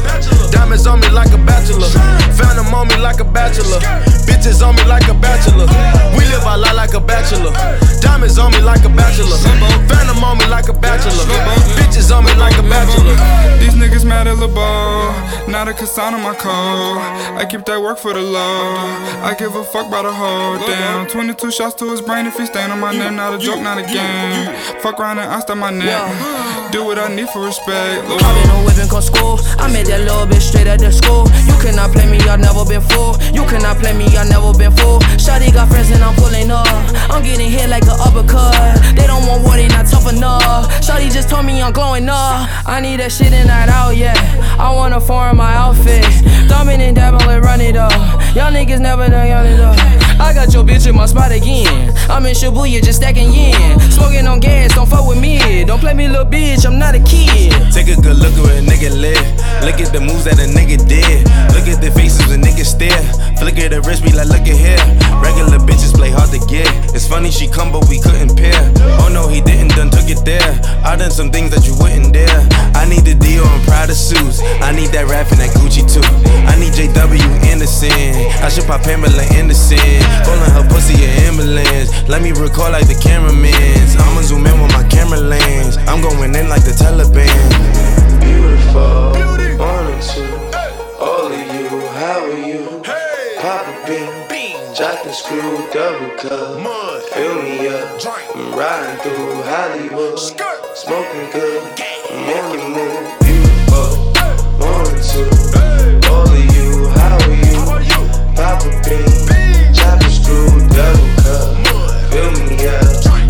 bachelor. Diamonds on me like a bachelor. Found them on me like a bachelor. Bitches on me like a bachelor. We live our life like a bachelor. Diamonds on me like a bachelor. Found them on me like a bachelor. Bitches on me like a bachelor. These niggas mad. Not a Kasana my code. I keep that work for the low. I give a fuck about a hoe. Damn, 22 shots to his brain if he stand on my name. Not a joke, not a game. Fuck around and I stop my neck. Do what I need for respect. Lil' Hop in the whip and come school. I made that little bitch straight out the school. You cannot play me, I never been fool. You cannot play me, I never been fool. Shawty got friends and I'm pulling up. I'm getting hit like an uppercut. They don't want war, they not tough enough. Shawty told me I'm glowing up. I need that shit and not out yet. I wanna foreign my outfit. Thumbing and dabbing, let run it up. Y'all niggas never done young it up. I got your bitch in my spot again. I'm in Shibuya just stacking yen. Smoking on gas, don't fuck with me. Don't play me, little bitch, I'm not a kid. Take a good look at where a nigga live. Look at the moves that a nigga did. Look at the faces when niggas stare. Flicker the wrist, be like, look at here. Regular bitches play hard to get. It's funny she come, but we couldn't pair. Suits. I need that rap and that Gucci too. I need JW Anderson. I should pop Pamela Anderson. Calling her pussy an ambulance. Let me record like the cameramans. I'ma zoom in with my camera lens. I'm going in like the Taliban. beautiful. One and two, all of you, how are you? Pop a bean, jack and screw, double cup. Fill me up, I'm riding through Hollywood, Skirt. smoking good, I'm on the move too. Only you, how are you? Papa B, screw, double fill me up.